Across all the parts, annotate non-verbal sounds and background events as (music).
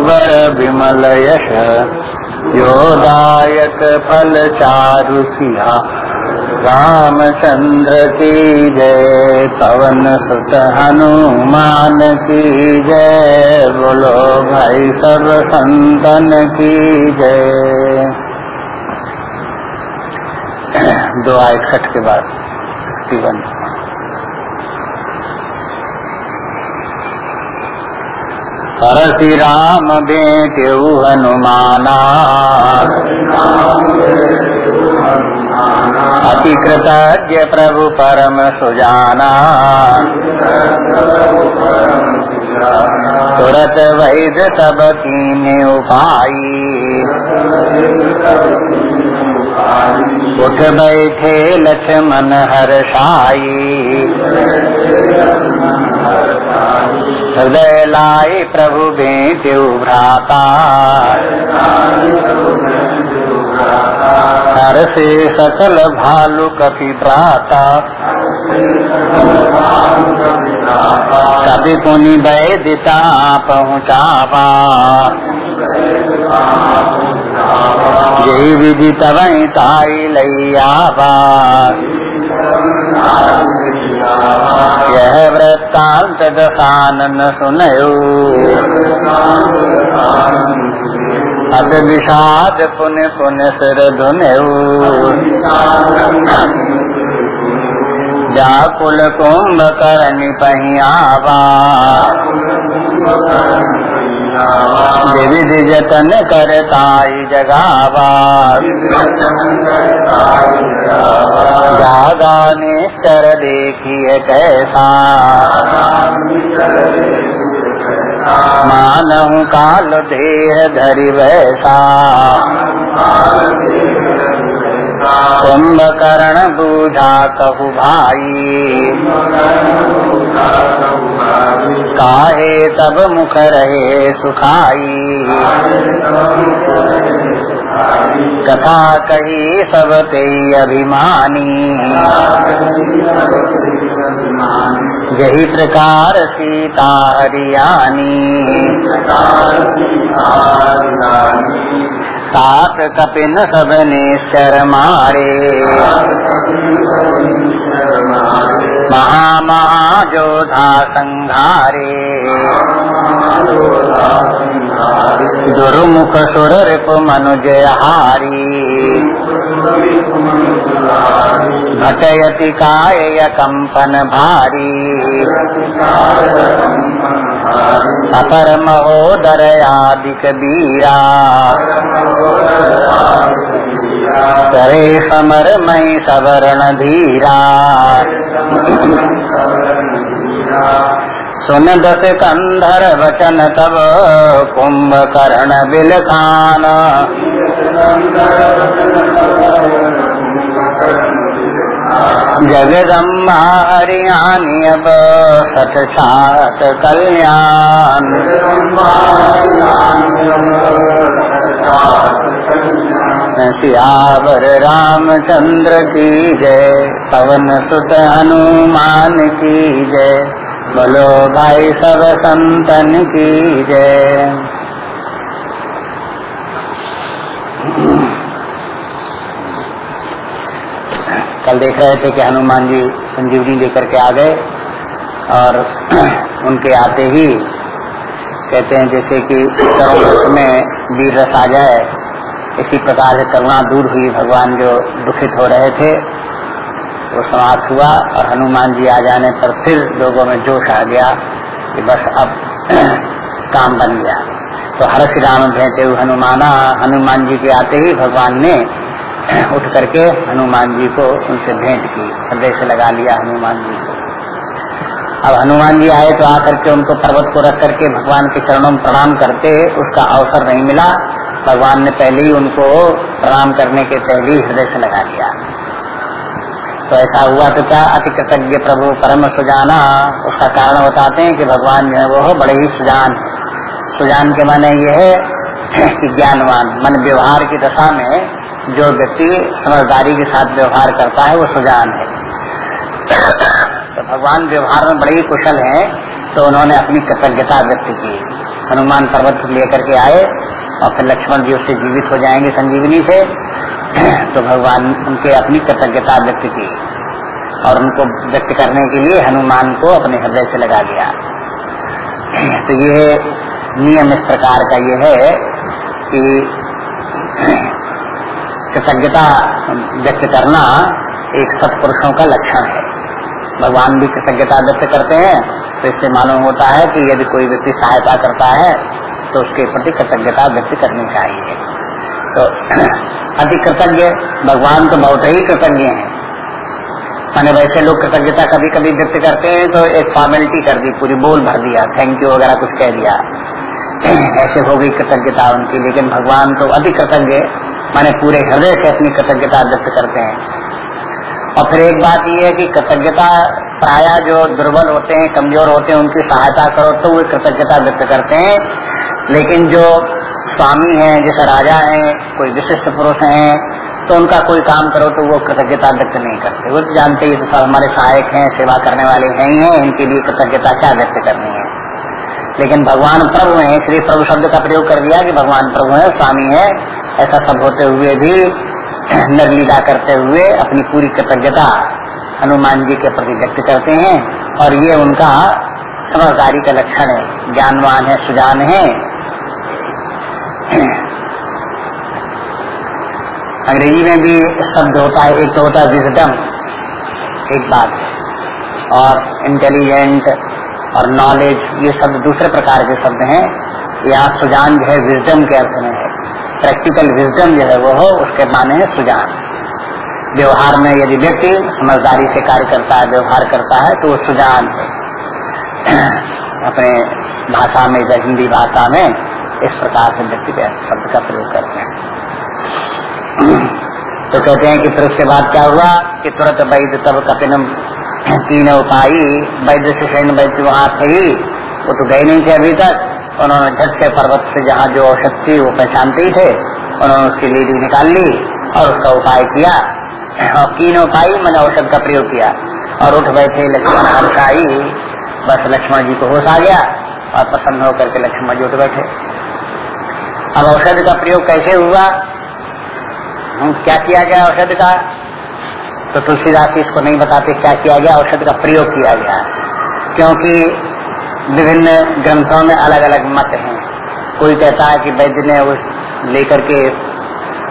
रघुवर विमल यश योदायक फल चारु सिया रामचंद्र की जय, पवन सुत हनुमान की जय, बोलो भाई सब संतन की जय। (clears throat) दो इकसठ के बाद सिक्सटी वन परशि राम बेट्यु हनुमाना। अति कृतज्ञ प्रभु परम सुजाना। तुरत वैद सब कीन उपाई उठ बैठे लक्ष्मण हर्षाई हृदय लाए प्रभु बेट्यु भ्राता हर से सकल भालु कपि भ्राता कभी पुनि वैदिता पहुँचावा। यही विधि तवई ताई लैयाबा यह वृत्तांत दसानन सुनयो। अत विषाद पुन पुन सिर धुनयो। जाकुल कुंभ करनि पहियावा विविध जतन करताई जगावा। जागा निश्चर देखिए कैसा। मानहु काल देह धरि वैसा। कुंभकर्ण बूझा कहु भाई। काहे तब मुख रहे सुखाई। कथा कही सब ते अभिमानी। यही प्रकार सीता हरियाणी सात कपिन सब निश्चर मारे महा महाजोधा संघारे दुर्मुख सुर रिप मनुज हारी घटयति काय कंपन भारी अपर महोदर आदिक बीरा करे समर मई सवरण धीरा। सुन दस कंधर वचन तब कुंभ कर्ण बिल खान। जगदम्बा हरियाणी अब सत सात कल्याण। सियावर रामचंद्र की जय, पवन सुत हनुमान की जय, बोलो भाई सब संतन की जय। कल देख रहे थे कि हनुमान जी संजीवनी लेकर के आ गए और (clears throat) उनके आते ही कहते हैं जैसे कि करुण में वीर रस आ जाए, इसी प्रकार से करुणा दूर हुई भगवान जो दुखित हो रहे थे, वो समाप्त हुआ और हनुमान जी आ जाने पर फिर लोगों में जोश आ गया कि बस अब (clears throat) काम बन गया। तो हर श्री राम भेंटे हनुमाना, हनुमान जी के आते ही भगवान ने उठ करके हनुमान जी को उनसे भेंट की, हृदय से लगा लिया हनुमान जी को। अब हनुमान जी आए तो आकर के उनको पर्वत को रख करके भगवान के चरणों में प्रणाम करते, उसका अवसर नहीं मिला। भगवान ने पहले ही उनको प्रणाम करने के पहले ही हृदय से लगा लिया। तो ऐसा हुआ तो क्या? अति कृतज्ञ प्रभु परम सुजाना। उसका कारण बताते हैं कि भगवान जो है वो बड़े ही सुजान सुजान के माने ये है कि ज्ञानवान। मन व्यवहार की दशा में जो व्यक्ति समझदारी के साथ व्यवहार करता है, वो सुजान है। तो भगवान व्यवहार में बड़े ही कुशल हैं तो उन्होंने अपनी कृतज्ञता व्यक्त की। हनुमान पर्वत लेकर के आए, और फिर लक्ष्मण जी उससे जीवित हो जाएँगे संजीवनी से। तो भगवान उनके अपनी कृतज्ञता व्यक्त की, और उनको व्यक्त करने के लिए हनुमान को अपने हृदय से लगा लिया तो ये नियम इस प्रकार का ये है कि कृतज्ञता व्यक्त करना एक सत्पुरुषों का लक्षण है। भगवान भी कृतज्ञता व्यक्त करते हैं तो इससे मालूम होता है कि यदि कोई व्यक्ति सहायता करता है तो उसके प्रति कृतज्ञता व्यक्त करनी चाहिए। तो (clears throat) अति कृतज्ञ भगवान तो बहुत ही कृतज्ञ है। मैंने वैसे लोग कृतज्ञता कभी कभी व्यक्त करते हैं तो एक फॉर्मेलिटी कर दी, पूरी बोल भर दिया थैंक यू वगैरह कुछ कह दिया। (clears throat) ऐसे हो गई कृतज्ञता उनकी, लेकिन भगवान तो अति कृतज्ञ माने पूरे हृदय से अपनी कृतज्ञता व्यक्त करते हैं। और फिर एक बात यह है कि कृतज्ञता प्राय जो दुर्बल होते हैं, कमज़ोर होते हैं, उनकी सहायता करो तो वे कृतज्ञता व्यक्त करते हैं। लेकिन जो स्वामी हैं, जैसे राजा हैं, कोई विशिष्ट पुरुष हैं तो उनका कोई काम करो तो वो कृतज्ञता व्यक्त नहीं करते। वो तो जानते ही तो हमारे सहायक हैं, सेवा करने वाले हैं ही हैं, इनके लिए कृतज्ञता क्या व्यक्त करनी है। लेकिन भगवान प्रभु है श्री प्रभु शब्द का प्रयोग कर दिया कि भगवान प्रभु है, स्वामी है। ऐसा सब होते हुए भी (clears throat) नरलीला करते हुए अपनी पूरी कृतज्ञता हनुमान जी के प्रति व्यक्त करते हैं और ये उनका समझदारी का लक्षण है। ज्ञानवान है, सुजान है। अंग्रेज़ी में भी शब्द होता है, एक तो होता है विजडम एक बात। और इंटेलिजेंट और नॉलेज ये शब्द दूसरे प्रकार के शब्द हैं। यहाँ सुजान जो है विजडम के अर्थ में है। प्रैक्टिकल विजडम जो है वो हो, उसके माने है सुजान। व्यवहार में यदि व्यक्ति समझदारी से कार्य करता है, व्यवहार करता है तो वो सुजान है। (clears throat) अपने भाषा में, या हिंदी भाषा में इस प्रकार से व्यक्ति शब्द का प्रयोग करते हैं। (clears throat) तो कहते हैं कि फिर उसके बाद क्या हुआ कि तुरंत वैद्य तब कपिन (clears throat) तीन उपायी वैद्य से वैद्य वहाँ थे ही, वो तो गए नहीं थे अभी तक। उन्होंने झट से पर्वत से जहाँ जो औषध थी वो पहचानते ही थे, उन्होंने उसकी लीडी निकाल ली और उसका उपाय किया। और तीन उपाय मैंने औषध का प्रयोग किया। और उठ बैठे लक्ष्मण हर्षाई, बस लक्ष्मण जी को होश आ गया और प्रसन्न होकर के लक्ष्मण जी उठ बैठे। अब औषध का प्रयोग कैसे हुआ? क्या किया गया औषध का? तो तुलसीदास इसको नहीं बताते क्या किया गया, औषध का प्रयोग किया गया। क्योंकि विभिन्न ग्रंथों में अलग अलग मत हैं। कोई कहता है कि वैद्य ने उस लेकर के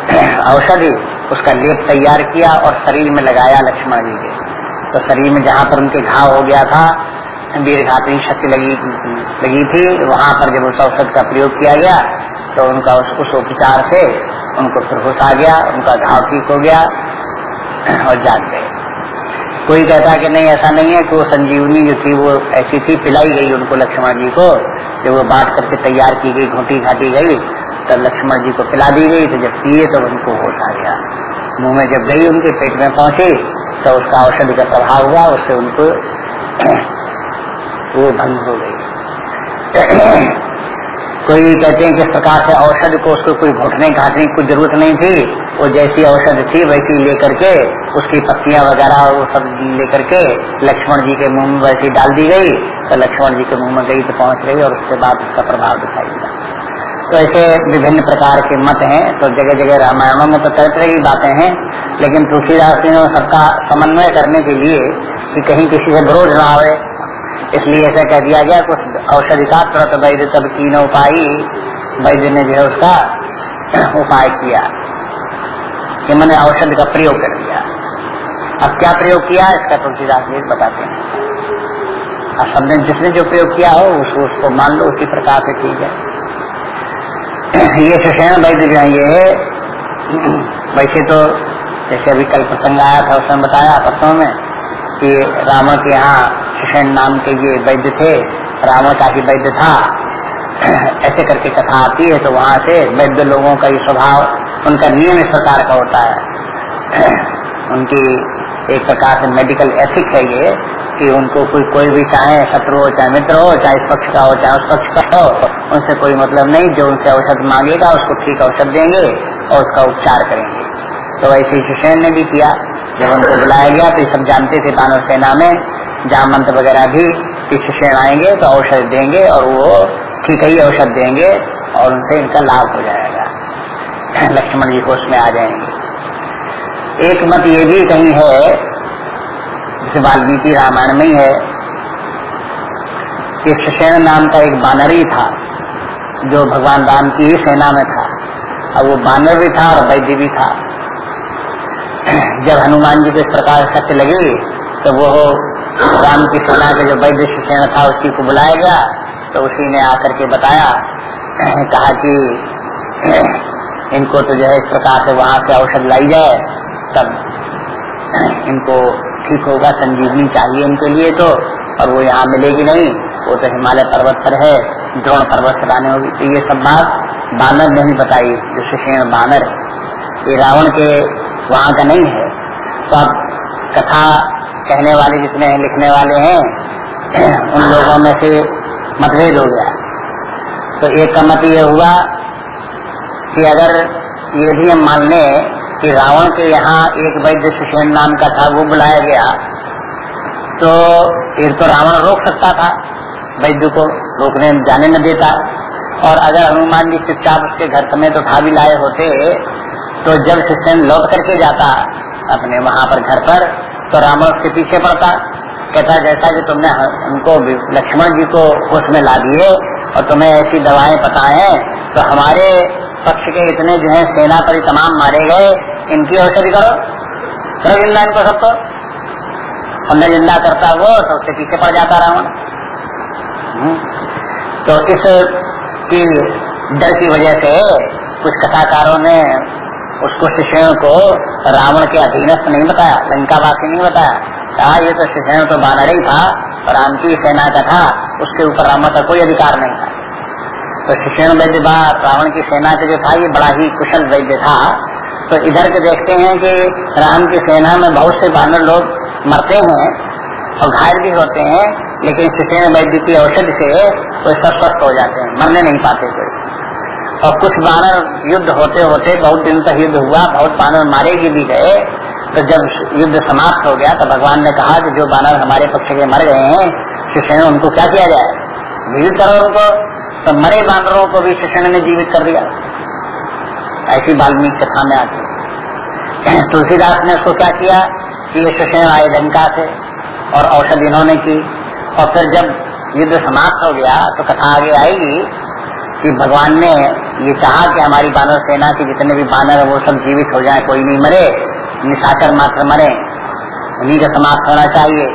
(clears throat) औषधि उसका लेप तैयार किया और शरीर में लगाया लक्ष्मण जी के। तो शरीर में जहाँ पर उनके घाव हो गया था वीर घातनी शक्ति लगी लगी थी वहाँ पर जब उस औषध का प्रयोग किया गया तो उनका उस, उस उपचार से उनको फिर आ गया उनका घाव ठीक हो गया (clears throat) और जाग गए। कोई कहता कि नहीं, ऐसा नहीं है कि वो संजीवनी जो थी, वो ऐसी थी, पिलाई गई उनको लक्ष्मण जी को जब वो बांट करके तैयार की गई, घोटी घाटी गई, तब लक्ष्मण जी को पिला दी गई तो जब पिए तो उनको होश आ गया। मुँह में जब गई उनके, पेट में पहुँची तो उसका औषधि का प्रभाव हुआ, उससे उनको (clears throat) वो भंग हो गई। (clears throat) कोई कहते हैं कि इस प्रकार से औषध को उसको कोई घुटने घाटने की ज़रूरत नहीं थी। वो जैसी औषध थी, वैसी लेकर के उसकी पत्तियाँ वगैरह वो सब लेकर के लक्ष्मण जी के मुँह में वैसी डाल दी गई तो लक्ष्मण जी के मुँह में गई तो पहुँच गई और उसके बाद उसका प्रभाव दिखाई दिया। तो ऐसे विभिन्न प्रकार के मत हैं तो जगह जगह रामायणों में तो तरह तरह की बातें हैं, लेकिन तुलसीदास ने सबका समन्वय करने के लिए कि कहीं किसी से विरोध ना आवे, इसलिए ऐसा कह दिया गया कुछ औषधि का तुरंत वैद्य तब तीन उपाय, वैद्य ने जो है उसका उपाय किया। कि मैंने औषधि का प्रयोग कर दिया अब क्या प्रयोग किया, इसका तुलसीदास जी बताते हैं। अब सबने जिसने जो प्रयोग किया हो उसको उसको मान लो, उसी प्रकार से ठीक है। ये सुषेण वैद्य जो है, ये वैसे तो जैसे अभी कल प्रसंग आया था, उसने बताया पत्रों में कि रावण के यहाँ सुषेण नाम के ये वैद्य थे रावण का ही वैद्य था। (clears throat) ऐसे करके कथा आती है तो वहाँ से वैद्य लोगों का ये स्वभाव, उनका नियम इस प्रकार का होता है। (clears throat) उनकी एक प्रकार से मेडिकल एथिक है ये, कि उनको कोई कोई भी चाहे शत्रु हो, चाहे मित्र हो, चाहे इस पक्ष का हो, चाहे उस पक्ष का हो, उनसे कोई मतलब नहीं। जो उनसे औषध मांगेगा, उसको ठीक औषध देंगे और उसका उपचार करेंगे। तो वैसे सुषेण ने भी किया। जब उनको बुलाया गया तो ये सब जानते थे दानव सेना में। जहाँ मंत्र वगैरह भी शिष्य आएँगे तो औषध देंगे और वो ठीक ही औषध देंगे और उनसे इनका लाभ हो जाएगा। (coughs) लक्ष्मण जी को उसमें आ जाएँगे। एक मत ये भी कहीं है, जैसे वाल्मीकि रामायण में ही है, कि सुषेण नाम का एक बानरी था, जो भगवान राम की ही सेना में था। अब वो बानर भी था और वैद्य भी था। (coughs) जब हनुमान जी को इस प्रकार सत्य लगी तो वो राम की सेना के जो वैद्य सेना था, उसी को बुलाया गया। तो उसी ने आकर के बताया, कहा कि, इनको तो जो है इस प्रकार से वहाँ से औषध लाई जाए, तब, इनको ठीक होगा, संजीवनी चाहिए इनके लिए तो और वो यहाँ मिलेगी नहीं। वो तो हिमालय पर्वत पर है, द्रोण पर्वत से लाने होगी। तो ये सब बात बानर ने ही बताई, जो सुषेण बानर। ये रावण के वहाँ का नहीं है। तो कथा कहने वाले जितने हैं, लिखने वाले हैं, (clears throat) उन लोगों में से मतभेद हो गया। तो एक का मत ये हुआ कि अगर ये भी हम मान लें कि रावण के यहाँ एक वैद्य सुषेण नाम का था, वो बुलाया गया तो एक तो रावण रोक सकता था, वैद्य को रोकने जाने न देता। और अगर हनुमान जी चुपचाप उसके घर समेत उठा भी लाए होते तो जब सुषेण लौट करके जाता अपने वहाँ पर घर पर तो रावण उसके पीछे पड़ता। कहता, जैसा कि तुमने उनको लक्ष्मण जी को उसमें ला दिए और तुम्हें ऐसी दवाएँ पता है तो हमारे पक्ष के इतने जो है सेना पर तमाम मारे गए। इनकी औषधि करो। करो ज़िंदा इनको सबको। और न ज़िंदा करता वो तो उसके पीछे पड़ जाता रावण। हम्म। तो इस, की डर की वजह से कुछ कथाकारों ने उसको शिष्यों को रावण के अधीनस्थ नहीं बताया लंकावासी नहीं बताया। कहा, ये तो शिष्यों तो बानर ही था, और राम की सेना का था, उसके ऊपर रावण का कोई अधिकार नहीं था। तो शिष्यण वैद्य रावण की सेना का जो था, ये बड़ा ही कुशल वैद्य था। तो इधर के देखते हैं कि राम की सेना में बहुत से बानर लोग मरते हैं और घायल भी होते हैं, लेकिन शिष्य वैद्य की औषधि से वो सब स्वस्थ हो जाते हैं, मरने नहीं पाते कोई। और कुछ बानर युद्ध होते होते, बहुत दिन तक युद्ध हुआ, बहुत बानर मारे भी गए। तो जब युद्ध समाप्त हो गया तो भगवान ने कहा कि जो बानर हमारे पक्ष के मर गए हैं, शिष्य, उनको क्या किया जाए? जीवित करो उनको। तो मरे बानरों को भी शिष्य ने जीवित कर दिया। ऐसी वाल्मीकि कथा में आती (clears throat) तुलसीदास ने उसको क्या किया कि ये शिष्य आए लंका से और औषधि इन्होंने की। और फिर जब युद्ध समाप्त हो गया तो कथा आगे आएगी कि भगवान ने ये चाहा कि हमारी बानर सेना के जितने भी बानर है, वो सब जीवित हो जाए, कोई नहीं मरे निशाकर मात्र मरे। उन्हीं का समाप्त होना चाहिए।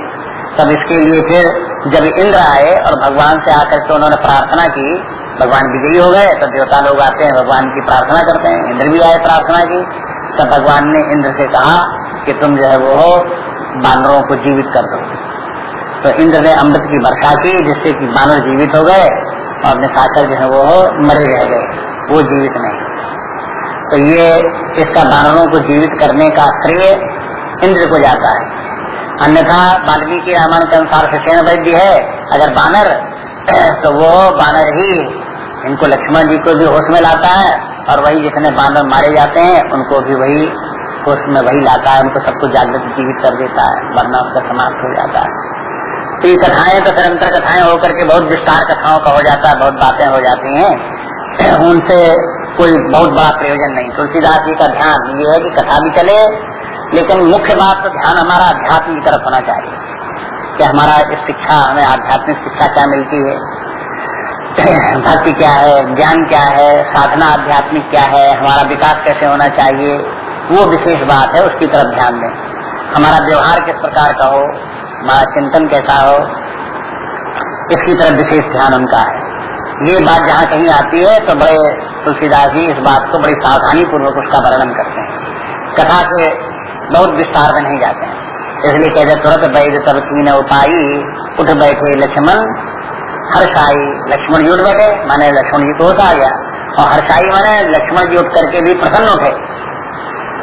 तब इसके लिए फिर जब इंद्र आए और भगवान से आकर के उन्होंने प्रार्थना की, भगवान विजयी हो गए तो देवता लोग आते हैं, भगवान की प्रार्थना करते हैं। इंद्र भी आए प्रार्थना की। तब भगवान ने इंद्र से कहा कि तुम जो है वो हो, बानरों को जीवित कर दो। तो इंद्र ने अमृत की वर्षा की, जिससे कि बानर जीवित हो गए और निशाकर जो है वो मरे रह गए। वो जीवित नहीं। तो ये इसका बानरों को जीवित करने का श्रेय इंद्र को जाता है। अन्यथा वाल्मीकि रामायण के अनुसार सचेन वैद्य है। अगर बानर (clears throat) तो वो बानर ही इनको लक्ष्मण जी को भी होश में लाता है और वही जितने बानर मारे जाते हैं, उनको भी वही होश में वही लाता है। उनको सबको जागृत जीवित कर देता है, वरना उसका समाप्त हो जाता है। तो ये कथाएँ तो निरंतर कथाएँ होकर के बहुत विस्तार कथाओं का हो जाता है, बहुत बातें हो जाती हैं। उनसे कोई बहुत बड़ा प्रयोजन नहीं। तुलसीदास जी का ध्यान ये है कि कथा भी चले, लेकिन मुख्य बात तो ध्यान हमारा अध्यात्म की तरफ़ होना चाहिए। कि हमारा शिक्षा, हमें आध्यात्मिक शिक्षा क्या मिलती है? भक्ति क्या है? ज्ञान क्या है? साधना आध्यात्मिक क्या है? हमारा विकास कैसे होना चाहिए? वो विशेष बात है, उसकी तरफ़ ध्यान दें। हमारा व्यवहार किस प्रकार का हो? हमारा चिंतन कैसा हो? इसकी तरफ़ विशेष ध्यान उनका है। ये बात जहाँ कहीं आती है तो बड़े तुलसीदास जी इस बात को बड़ी सावधानी पूर्वक उसका वर्णन करते हैं। कथा के बहुत विस्तार में नहीं जाते हैं। इसलिए कहते तुरंत बैठ तब तीन उपाई उठ बैठे लक्ष्मण, हर्षाई लक्ष्मण जी उठ बैठे, माने लक्ष्मण जी तो होता आ गया। और हर्षाई माने लक्ष्मण जी उठ करके भी प्रसन्न उठे।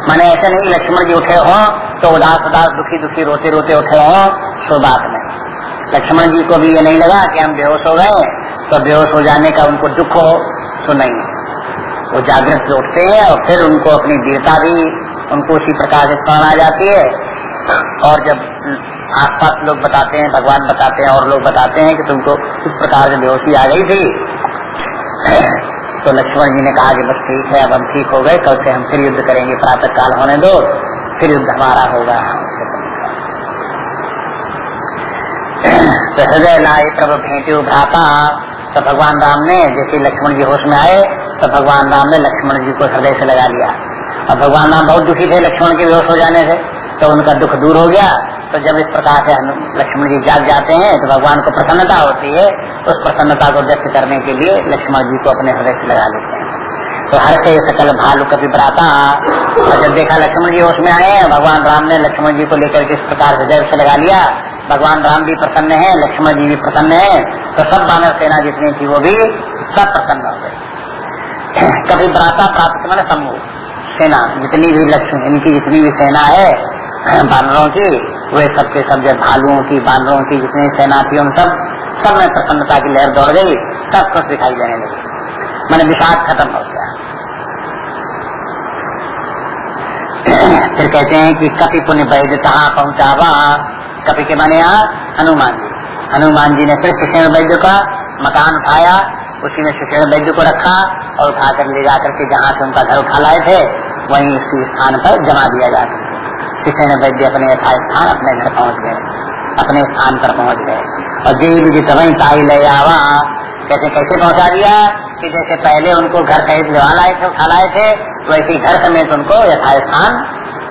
माने ऐसे नहीं, लक्ष्मण जी उठे हो तो उदास उदास दुखी दुखी रोते रोते उठे हो सो बात में। लक्ष्मण जी को भी ये नहीं लगा कि हम बेहोश हो गए तो बेहोश हो जाने का उनको दुख हो तो नहीं। वो जागृत से उठते हैं और फिर उनको अपनी वीरता भी, उनको उसी प्रकार से स्मरण आ जाती है। और जब आसपास लोग बताते हैं, भगवान बताते हैं, और लोग बताते हैं कि तुमको इस प्रकार से बेहोशी आ गई थी। तो लक्ष्मण जी ने कहा कि बस ठीक है, अब हम ठीक हो गए, कल से हम फिर युद्ध करेंगे, प्रातः काल होने दो, फिर युद्ध हमारा होगा। तो हृदय लाए प्रभु भेंटे भ्राता तो भगवान राम ने, जैसे लक्ष्मण जी होश में आए तो भगवान राम ने लक्ष्मण जी को हृदय से लगा लिया। और भगवान राम बहुत दुखी थे, लक्ष्मण के बेहोश हो जाने से तो उनका दुख दूर हो गया। तो जब इस प्रकार से लक्ष्मण जी जाग जाते हैं तो भगवान को प्रसन्नता होती है, उस प्रसन्नता को व्यक्त करने के लिए लक्ष्मण जी को अपने हृदय से लगा लेते हैं। तो हर से सकल भालू कभी बराता और जब देखा लक्ष्मण जी उसमें आए, भगवान राम ने लक्ष्मण जी को लेकर के इस प्रकार हृदय से लगा लिया भगवान राम भी प्रसन्न है, लक्ष्मण जी भी प्रसन्न है तो सब बानर सेना जितनी थी वो भी सब प्रसन्न हो गए। (clears throat) कभी बराता प्राप्त मैंने समूह, सेना, जितनी भी लक्ष्मी इनकी जितनी भी सेना है, (clears throat) बानरों की, वे सबके सब जब भालुओं की, बानरों की जितनी सेना थी, उन सब सब में प्रसन्नता की लहर दौड़ गई, सब कुछ दिखाई देने लगी। मैंने विषाद खत्म हो गया। (clears throat) फिर कहते हैं कि कपि पुण्य कहाँ पहुंचावा। कपि के माने यहाँ हनुमान जी। हनुमान जी ने फिर सुषेण वैद्य का मकान उठाया, उसी में सुषेण वैद्य को रखा और उठाकर ले जाकर के जहाँ से उनका घर उठा लाए थे, वहीं उसी स्थान पर जमा दिया जा सुषेण वैद्य अपने यथा स्थान अपने घर पहुँच गए। अपने स्थान पर पहुँच गए। और देवी जी तभी ताई ले आवा। कैसे कैसे पहुँचा दिया कि जैसे पहले उनको घर सहित लेवा लाए थे, उठा लाए थे, वैसे घर समेत उनको यथास्थान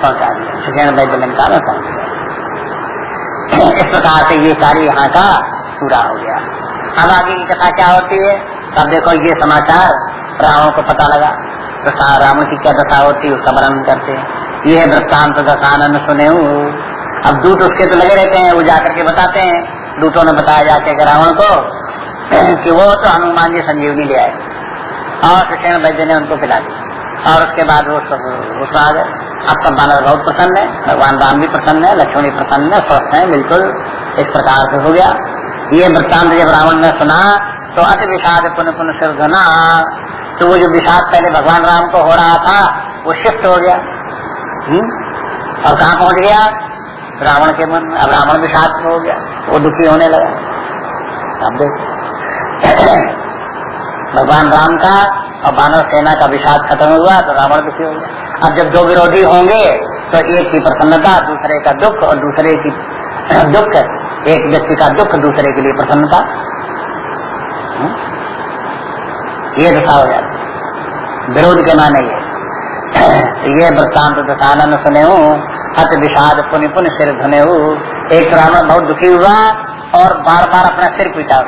पहुँचा दिया। सुखैन वैद्य में पहुँच गए इस प्रकार से ये कार्य यहाँ का पूरा हो गया। अब आगे की कथा क्या होती है? तब देखो ये समाचार रावण को पता लगा। तो रावण की क्या दशा होती है, उसका वर्णन करते हैं। ये वृत्तांत दशानंद, सुने अब दूत उसके तो लगे रहते हैं, वो जाकर के बताते हैं। दूतों ने बताया जाके रावण को (clears throat) कि वो तो हनुमान जी संजीवनी ले आए। और कृष्ण वैद्य ने उनको पिला दी और उसके बाद वो सब आ गए। अब सब बानर बहुत प्रसन्न है, भगवान राम भी प्रसन्न है, लक्ष्मण भी प्रसन्न है, स्वस्थ है, बिल्कुल इस प्रकार से हो गया। ये वृत्तांत जब रावण ने सुना तो अति विषाद पुनः पुनः सिर्धना तो वो जो विषाद पहले भगवान राम को हो रहा था, वो शिफ्ट हो गया। हुँ? हम्म? और कहा पहुँच गया? रावण के मन अब रावण विषाद हो गया। वो दुखी होने लगा। अब (coughs) भगवान राम का और बानर सेना का विषाद खत्म हुआ तो रावण दुखी हो गया। अब जब दो विरोधी होंगे तो एक की प्रसन्नता, दूसरे का दुख और दूसरे की (clears throat) दुख। एक व्यक्ति का दुख, दूसरे के लिए प्रसन्नता। हम्म? ये दशा हो जाती विरोध के माने ये। (clears throat) ये वृत्तांत दशानन सुने हत विषाद पुण्य पुण्य सिर धुने एक रावण बहुत दुखी हुआ और बार बार अपना सिर पीटा।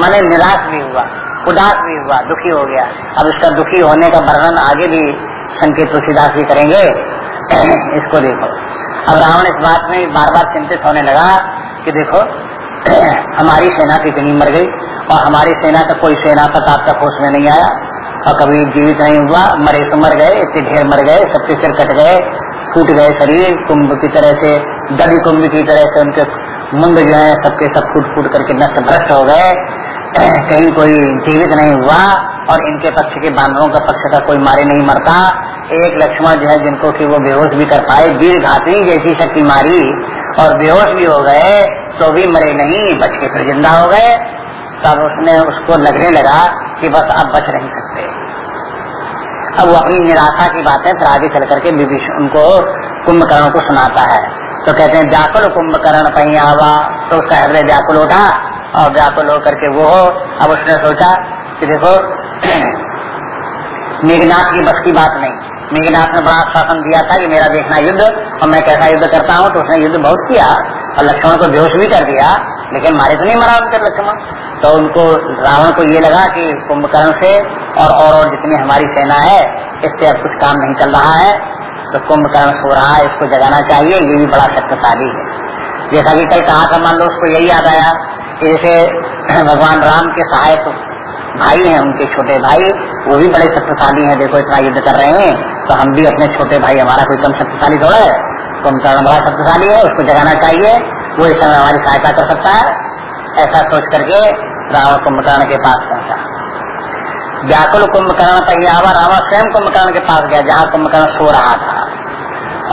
मैंने निराश भी हुआ, उदास भी हुआ, दुखी हो गया। अब इसका दुखी होने का वर्णन आगे भी संकेत तुलसीदास भी करेंगे। (clears throat) इसको देखो। अब रावण इस बात में बार बार चिंतित होने लगा कि देखो, (clears throat) हमारी सेना कितनी मर गई और हमारी सेना का कोई सेना तक आप तक होश में नहीं आया और कभी जीवित नहीं हुआ। मरे तो मर गए, इतने ढेर मर गए, सबके सिर कट गए, फूट गए शरीर, कुंभ की तरह से दबी कुंभ की तरह से उनके मुंड जो है, सबके सब फूट फूट करके नष्ट भ्रष्ट हो गए। (clears throat) कहीं कोई जीवित नहीं हुआ। और इनके पक्ष के बानरों का पक्ष का कोई मारे नहीं मरता। एक लक्ष्मण जो है जिनको कि वो बेहोश भी कर पाए, वीर घाती जैसी शक्ति मारी और बेहोश भी हो गए तो भी मरे नहीं, बच के फिर ज़िंदा हो गए। तब उसने उसको लगने लगा कि बस अब बच नहीं सकते। अब वो अपनी निराशा की बातें फिर आगे चल करके उनको कुंभकर्ण को सुनाता है। तो कहते हैं, व्याकुल कुंभकर्ण कहीं आवा। तो उसका हृदय व्याकुल उठा और व्याकुल होकर के वो हो। अब उसने सोचा कि देखो (coughs) मेघनाथ की बस की बात नहीं। मेघनाथ ने बड़ा आश्वासन दिया था कि मेरा देखना युद्ध और मैं कैसा युद्ध करता हूँ तो उसने युद्ध बहुत किया और लक्ष्मण को बेहोश भी कर दिया लेकिन मारे तो नहीं मरा उनके लक्ष्मण। तो उनको रावण को ये लगा कि कुंभकर्ण से और और, और जितनी हमारी सेना है इससे अब कुछ काम नहीं चल रहा है तो कुंभकर्ण सो रहा है इसको जगाना चाहिए ये भी बड़ा शक्तिशाली है। जैसा कि कल कहा था मान लो उसको यही याद आया कि जैसे (coughs) भगवान राम के सहायक भाई हैं उनके छोटे भाई, वो भी बड़े शक्तिशाली हैं, देखो इतना युद्ध कर रहे हैं तो हम भी अपने छोटे भाई, हमारा कोई कम शक्तिशाली थोड़ा है तो उनका बड़ा शक्तिशाली है, उसको जगाना चाहिए, वो इस समय हमारी सहायता कर सकता है, ऐसा सोच करके रावण कुंभकर्ण के पास पहुँचा। व्याकुल कुंभकर्ण पहियावा रावण स्वयं कुंभकर्ण के पास गया, जहाँ कुंभकर्ण सो रहा था।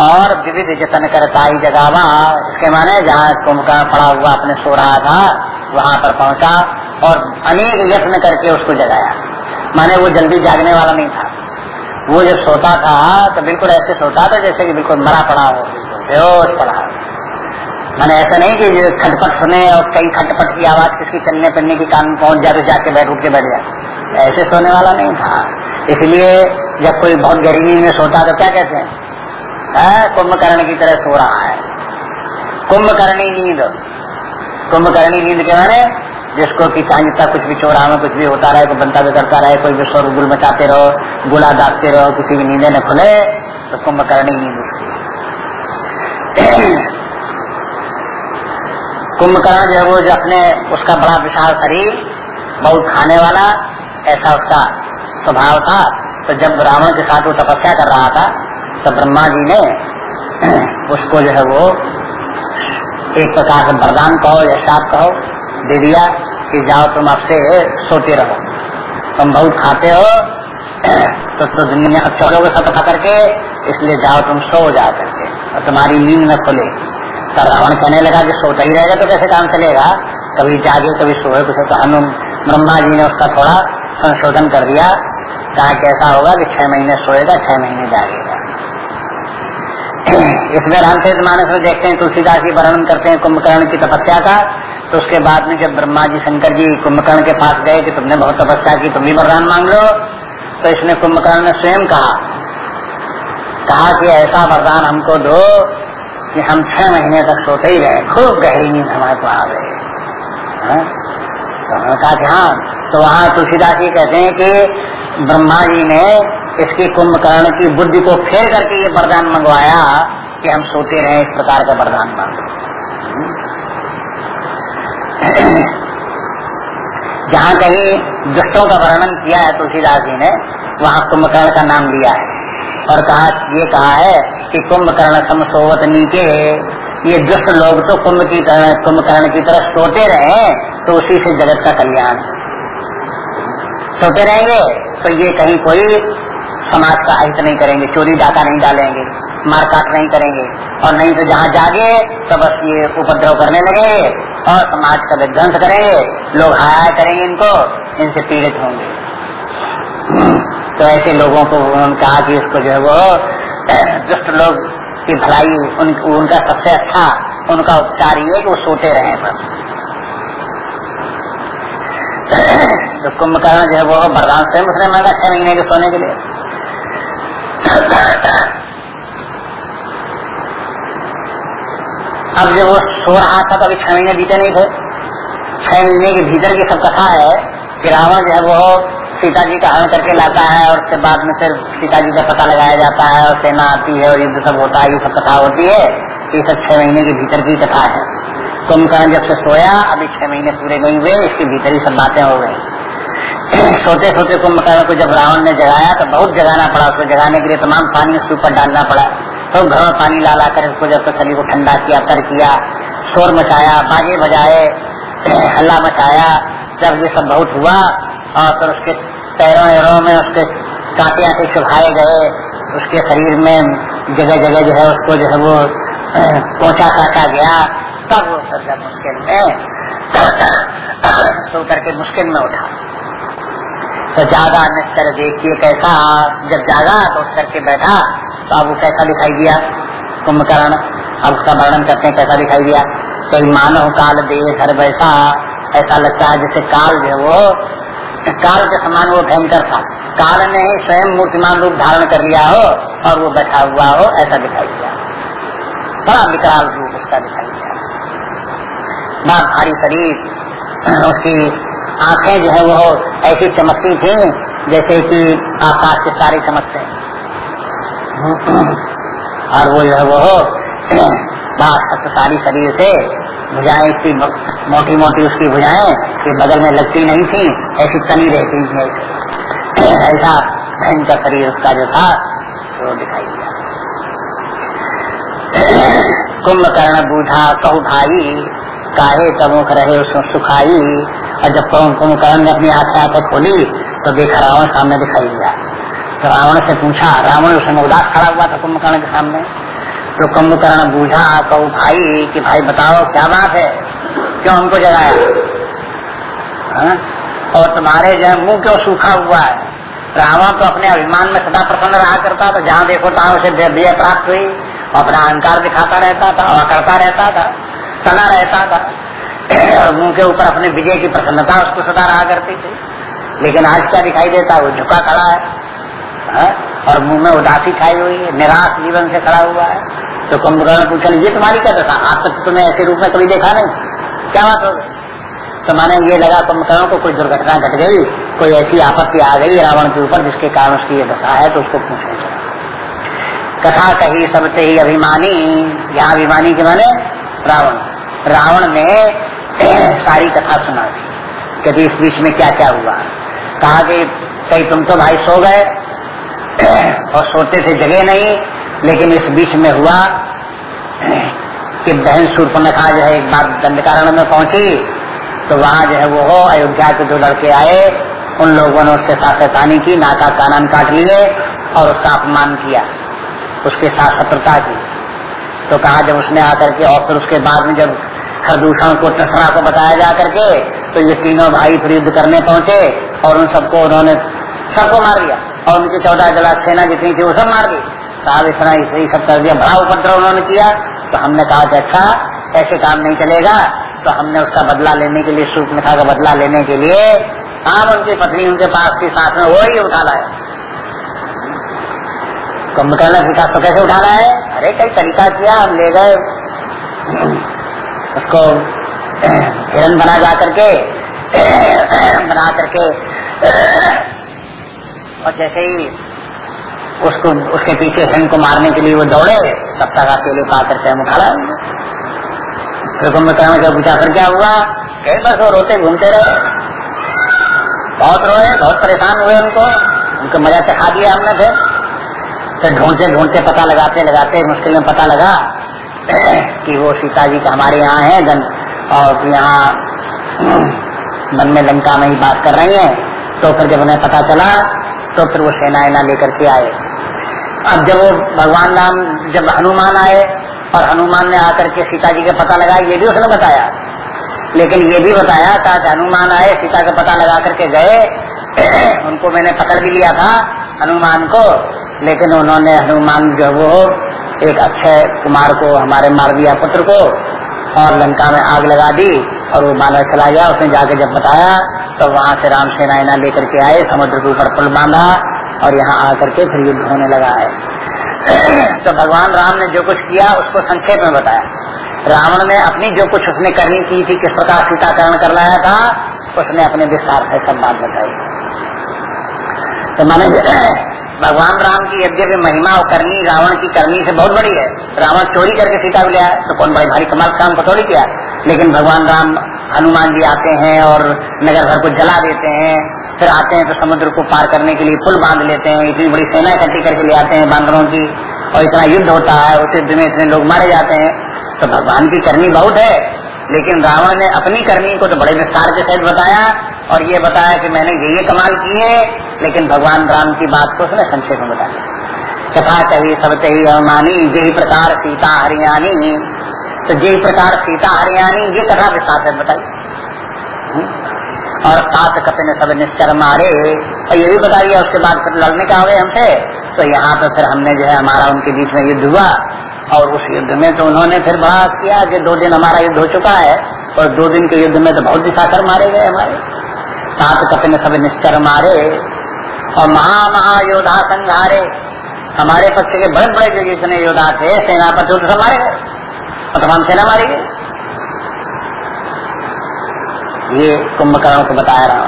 और विविध जतन करता ही जगावा इसके माने जहाँ कुंभकर्ण पड़ा हुआ अपने सो रहा था, वहाँ पर पहुँचा। और अनेक यत्न करके उसको जगाया। माने वो जल्दी जागने वाला नहीं था। वो जब सोता था तो बिल्कुल ऐसे सोता था जैसे कि बिल्कुल मरा पड़ा हो, बेहोश पड़ा मैंने ऐसा नहीं कि खटपट सुने और कई खटपट की आवाज़ किसकी चलने फिरने की कान पहुँच जाए तो जाके बैठ उठ के बैठ जाए। ऐसे सोने वाला नहीं था। इसलिए जब कोई बहुत गरीबी में सोता तो क्या कहते हैं, कुंभकर्ण की तरह सो रहा है। कुंभकर्णी नींद। कुंभकर्णी नींद के माने जिसको कि चाहे कुछ भी चोरा में कुछ भी होता रहे, कोई बनता भी करता रहे, कोई भी शोर गुल मचाते रहो, गुला दागते रहो, किसी की नींदे न खुले तो कुंभकर्ण ही नींद उसकी (clears throat) कुंभकर्ण जो है वो जो अपने, उसका बड़ा विशाल शरीर, बहुत खाने वाला, ऐसा उसका स्वभाव था। तो जब रावण के साथ वो तपस्या कर रहा था तो ब्रह्मा जी ने (clears throat) उसको जो है वो एक प्रकार से वरदान कहो या साप कहो दे दिया कि जाओ तुम आपसे सोते रहो। तुम बहुत खाते हो तो, तो दुनिया चलोगे सब खा करके इसलिए जाओ तुम सो जा करके। और तुम्हारी नींद न खुले। तो रावण कहने लगा कि सोता ही रहेगा तो कैसे काम चलेगा? कभी जागे कभी सोए कुछ तो हनुम ब्रह्मा जी ने उसका थोड़ा संशोधन कर दिया। कहा कैसा होगा कि छह महीने सोएगा छह महीने जागेगा। इसमें रामचरित मानस में देखते हैं तुलसीदास जी वर्णन करते हैं कुंभकर्ण की तपस्या का। तो उसके बाद में जब ब्रह्मा जी, शंकर जी कुंभकर्ण के पास गए कि तुमने बहुत तपस्या की, तुम भी वरदान मांग लो तो इसने कुंभकर्ण ने स्वयं कहा कहा कि ऐसा वरदान हमको दो कि हम छह महीने तक सोते ही रहे, खूब गहरी नींद हमारे को आ गए हाँ? तो हमने कहा कि हाँ तो वहाँ तुलसीदास जी कहते हैं कि ब्रह्मा जी ने इसकी कुंभकर्ण की बुद्धि को फेर करके ये वरदान मंगवाया कि हम सोते रहे, इस प्रकार का वरदान मांग (coughs) जहाँ कहीं दुष्टों का वर्णन किया है तुलसीदास जी ने, वहाँ कुंभकर्ण का नाम लिया है। और कहा, ये कहा है कि कुंभकर्ण समसोवत नीचे ये दुष्ट लोग तो कुंभ की तरह, कुंभकर्ण की तरह सोते रहे तो उसी से जगत का कल्याण। सोते रहेंगे तो ये कहीं कोई समाज का अहित नहीं करेंगे चोरी डाका नहीं डालेंगे, मारकाट नहीं करेंगे। और नहीं तो जहाँ जागे तो बस ये उपद्रव करने लगेंगे और समाज का विध्वंस करेंगे लोग हाया करेंगे इनको इनसे पीड़ित होंगे। तो ऐसे लोगों को उन्होंने कहा कि इसको जो है वो (clears throat) दुष्ट लोग की भलाई उन, उनका सबसे अच्छा उनका उपचार ये कि वो सोते रहे बस। (clears throat) तो कुंभकर्ण जो है वो वरदान स्वयं उसने मांगा छह महीने के सोने के लिए। (clears throat) अब जब वो सो रहा था तो अभी छह महीने बीते नहीं थे। छह महीने के भीतर की सब कथा है। कि रावण जो है वो सीता जी का हरण करके लाता है और उसके बाद में फिर सीता जी का पता लगाया जाता है और सेना आती है और युद्ध सब होता है, ये सब कथा होती है। ये सब छह महीने के भीतर की कथा है। कुंभकर्ण जब से सोया, अभी छह महीने पूरे नहीं हुए, इसके भीतर ही सब बातें हो गई। सोते सोते कुंभकर्ण को जब रावण ने जगाया तो बहुत जगाना पड़ा। उसको जगाने के लिए तमाम पानी उसके ऊपर डालना पड़ा। तो घर में पानी ला ला कर उसको जब तसली को ठंडा किया, तर किया, शोर मचाया, बाजे बजाए, (clears throat) हल्ला मचाया, जब ये सब बहुत हुआ और फिर उसके पैरों एरों में उसके कांटे आटे चुभाए गए, उसके शरीर में जगह जगह जो है उसको जो है वो, (clears throat) पहुँचा काटा गया, तब वो सब जब मुश्किल में (clears throat) तो करके मुश्किल में उठा। तो जागा निस्तर देखिए कैसा, जब जागा तो उठ करके बैठा तो अब वो कैसा दिखाई दिया? कुंभकर्ण। अब उसका वर्णन करते हैं, कैसा दिखाई दिया? तो मानव काल दे हर वैसा ऐसा लगता है जैसे काल जो वो, काल के समान वो भयंकर था। काल ने ही स्वयं मूर्तिमान रूप धारण कर लिया हो, और वो बैठा हुआ हो, ऐसा दिखाई दिया। बड़ा विकराल रूप उसका दिखाई दिया। बड़ा भारी शरीर, उसकी आँखें जो है वो ऐसी चमकती थी, जैसे कि आकाश के सारे चमकते हैं। और वो जो है वो शक्तिशाली शरीर से भुजाएँ इतनी मोटी मोटी उसकी भुजाएँ कि बगल में लगती नहीं थी, ऐसी तनी रहती थी। ऐसा भयंकर शरीर उसका जो था, वो दिखाई दिया। कुंभकर्ण बूझा कहू भाई, काहे कमुख रहे उसमें सुखाई? और जब कुंभकर्ण ने अपनी आँखें आँखें खोली तो देखा रावण सामने दिखाई दिया। तो रावण से पूछा, रावण उसमें उदास खड़ा हुआ था कुंभकर्ण के सामने। तो कुंभकर्ण बूझा, कहू, भाई, कि भाई बताओ, क्या बात है? क्यों हमको जगाया? हाँ? और तुम्हारे जो है मुँह क्यों सूखा हुआ है? रावण तो अपने अभिमान में सदा प्रसन्न रहा करता था। जहाँ देखो, तहाँ उसे विजय प्राप्त हुई। अपना अहंकार दिखाता रहता था और करता रहता था तना रहता था। मुँह के ऊपर अपने विजय की प्रसन्नता उसको सदा रहा करती थी। लेकिन आज क्या दिखाई देता है? वो झुका खड़ा है। हा? और मुँह में उदासी छाई हुई है, निराश जीवन से खड़ा हुआ है। तो कुंभकर्ण ने पूछा, ये तुम्हारी क्या दशा? आज तक तुम्हें ऐसे रूप में कभी देखा नहीं। क्या बात हो गई? तो माने ये लगा कुंभकर्ण को कोई दुर्घटना घट गई, कोई ऐसी आपत्ति आ गई रावण के ऊपर जिसके कारण उसकी ये दशा है तो उसको पूछने चला। कथा कही, सबसे ही अभिमानी, यहाँ अभिमानी के माने रावण। रावण ने सारी कथा सुना दी। कहते इस बीच में क्या क्या हुआ? कहा कि, कहीं तुम तो भाई सो गए और सोते थे जगह नहीं, लेकिन इस बीच में हुआ कि बहन सूर्पनखा जो है, एक बात दंडकारण में पहुँची तो वहाँ जो है वो हो, अयोध्या के जो लड़के आए, उन लोगों ने उसके साथ शैतानी की नाका कानन काट लिए और उसका अपमान किया, उसके साथ शत्रुता की। तो कहा जब उसने आकर के, और फिर उसके बाद में जब खरदूषण को तसरा को बताया जा करके तो ये तीनों भाई फिर युद्ध करने पहुँचे, और उन सबको उन्होंने, सबको मार दिया। और उनकी चौदह जला सेना जितनी थी, वो सब मार दी। साहब इतना इसे सब कर दिया। बड़ा उपद्रव उन्होंने किया। तो हमने कहा कि अच्छा ऐसे काम नहीं चलेगा। तो हमने उसका बदला लेने के लिए सूख मिठा का बदला लेने के लिए, हम उनकी पत्नी, उनके पास की साथ में वो ही उठा लाए। कुंभकर्ण पूछा तो कैसे उठाना है अरे, कई तरीका किया, हम ले गए। उसको हिरण बना जा करके, बना करके, और जैसे ही उसको, उसके पीछे हिरन को मारने के लिए वो दौड़े, तब तक अकेले पा करके हम लाए फिर कुंभकर्ण का पूछा फिर क्या हुआ? कई बस वो रोते घूमते रहे। बहुत रोए, बहुत परेशान हुए उनको। उनको मज़ा से खा दिया हमने फिर। फिर ढूंढते ढूंढते, पता लगाते लगाते, मुश्किल में पता लगा। कि वो सीता जी का हमारे यहाँ है गन और यहाँ, मन में लंका में ही बात कर रही हैं। तो फिर जब उन्हें पता चला तो फिर वो सेना एना लेकर के आए। अब जब वो भगवान राम, जब हनुमान आए, और हनुमान ने आकर के सीता जी का पता लगा ये भी उसने बताया। लेकिन ये भी बताया था कि हनुमान आए, सीता का पता लगा करके गए। उनको मैंने पकड़ भी लिया था, हनुमान को। लेकिन उन्होंने हनुमान जो वो एक अक्षय कुमार को, हमारे मार दिया पुत्र को, और लंका में आग लगा दी, और वो बानर चला गया। उसने जाके जब बताया तो वहाँ से राम सेना इना लेकर के आए, समुद्र के ऊपर पुल बांधा, और यहाँ आकर के फिर युद्ध होने लगा है। (clears throat) तो भगवान राम ने जो कुछ किया, उसको संक्षेप में बताया। रावण ने अपनी जो कुछ उसने करनी की थी, किस प्रकार सीताकरण कर लाया था, उसने अपने विस्तार से सब बात बताई तो मैंने (clears throat) भगवान राम की यद्यपि महिमा और करनी, रावण की करनी से बहुत बड़ी है। रावण चोरी करके सीता को लिया तो कौन बड़े भारी कमाल काम को थोड़ी किया? लेकिन भगवान राम हनुमान जी आते हैं और नगर भर को जला देते हैं। फिर आते हैं तो समुद्र को पार करने के लिए पुल बाँध लेते हैं। इतनी बड़ी सेना इकट्ठी करके ले आते हैं बांदरों की। और इतना युद्ध होता है, उस युद्ध में इतने लोग मारे जाते हैं। तो भगवान की करनी बहुत है। लेकिन रावण ने अपनी करनी को तो बड़े विस्तार के सहित बताया, और ये बताया कि मैंने ये ये कमाल किए लेकिन भगवान राम की बात को उसने संक्षेप में बताया। कथा कही सब कही अवमानी जे प्रकार सीता हरियाणी। तो जे प्रकार सीता हरियाणी, ये कथा विस्तार से बताई। और सात कपिन सब निश्चर मारे। और ये भी बता दिया उसके बाद फिर लड़ने का हो गए हमसे। तो यहाँ पर फिर हमने जो है, हमारा उनके बीच में युद्ध हुआ। और उस युद्ध में तो उन्होंने फिर बड़ा किया कि दो दिन हमारा युद्ध हो चुका है और दो दिन के युद्ध में तो बहुत दिखाकर मारे गए हमारे। सात कपिन सब निश्चर मारे और महा योद्धा संघारे हमारे पक्ष के बड़े बड़े जो जितने योद्धा थे, सेनापति सब मारे गए और तमाम सेना मारी गई। ये कुंभकर्ण को बताया रहा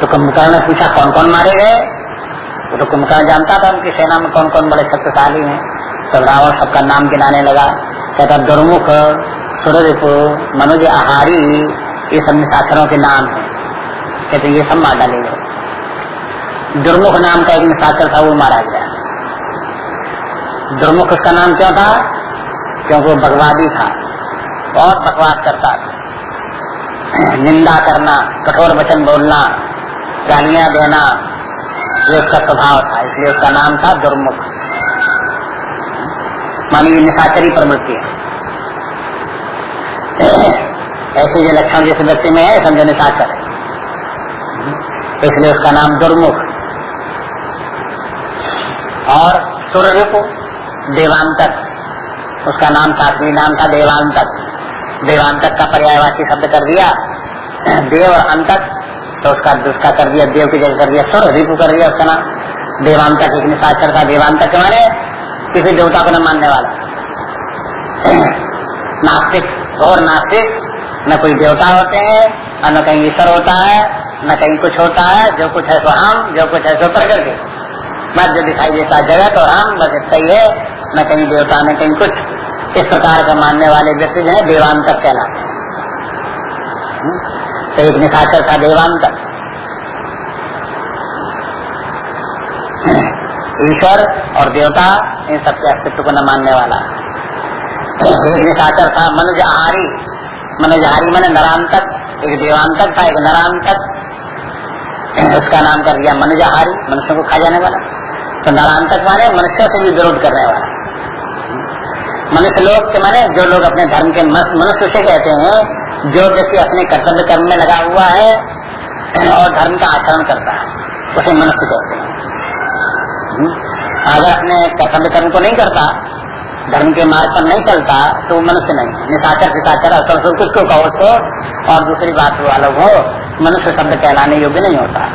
तो कुंभकर्ण ने पूछा कौन कौन मारे गए? तो कुंभकर्ण जानता था उनकी सेना में कौन कौन बड़े शक्तिशाली हैं। तो रावण सबका नाम गिनाने लगा। कहता, दुर्मुख सुररिप मनुज आहारी, ये सब निशाचरों के नाम है। कहते, ये सब मार डाले गए दुर्मुख नाम का एक निशाचर था, वो मारा गया। दुर्मुख उसका नाम क्यों था? क्योंकि वो बगवादी था बहुत बकवास करता था। निंदा करना, कठोर वचन बोलना, गालियाँ देना, ये उसका स्वभाव था, इसलिए उसका नाम था दुर्मुख। मानी निशाचरी प्रवृत्ति है। ऐसे जो लक्षण जिस व्यक्ति में है, समझो निशाचर इसलिए उसका नाम दुर्मुख। और सुररिपु देवांतक। उसका नाम शास्त्री नाम था देवांतक। देवांतक का पर्यायवाची शब्द कर दिया। देव और अंतक तो उसका उसका कर दिया, देव की जगह कर दिया सुर रिपु कर दिया उसका नाम। देवांतक एक निशाचर था, देवांतक माने किसी देवता को न मानने वाला। नास्तिक, और नास्तिक, न कोई देवता होते हैं, और न कहीं ईश्वर होता है, न कहीं कुछ होता है, जो कुछ है सो हम, जो कुछ है सो प्रकृति। बस जो दिखाई देता जगत और हम, बस इतना ही है, न कहीं देवता, न कहीं कुछ। इस प्रकार का मानने वाले व्यक्ति जो है देवांतक कहलाते हैं? तो एक निशाचर था देवांतक ईश्वर और देवता, इन सबके अस्तित्व को न मानने वाला। था मनजहारी मनजहारी मन नरांतक। एक देवांतक था, एक नरांतक। उसका नाम कर दिया मनजहारी मनुष्यों को खा जाने वाला। तो नरांतक माने मनुष्य से भी विरोध करने वाला। मनुष्य लोग के माने जो लोग अपने धर्म के मनुष्य से कहते हैं, जो व्यक्ति अपने कर्तव्य कर्म में लगा हुआ है और धर्म का आचरण करता है, उसे मनुष्य कहते हैं। अगर अपने कर्तव्य कर्म को नहीं करता, धर्म के मार्ग पर नहीं चलता तो मनुष्य नहीं। निशाचर, पिशाचर असर कुछ को कहो तो और दूसरी बात अलग हो, मनुष्य शब्द कहलाने योग्य नहीं होता।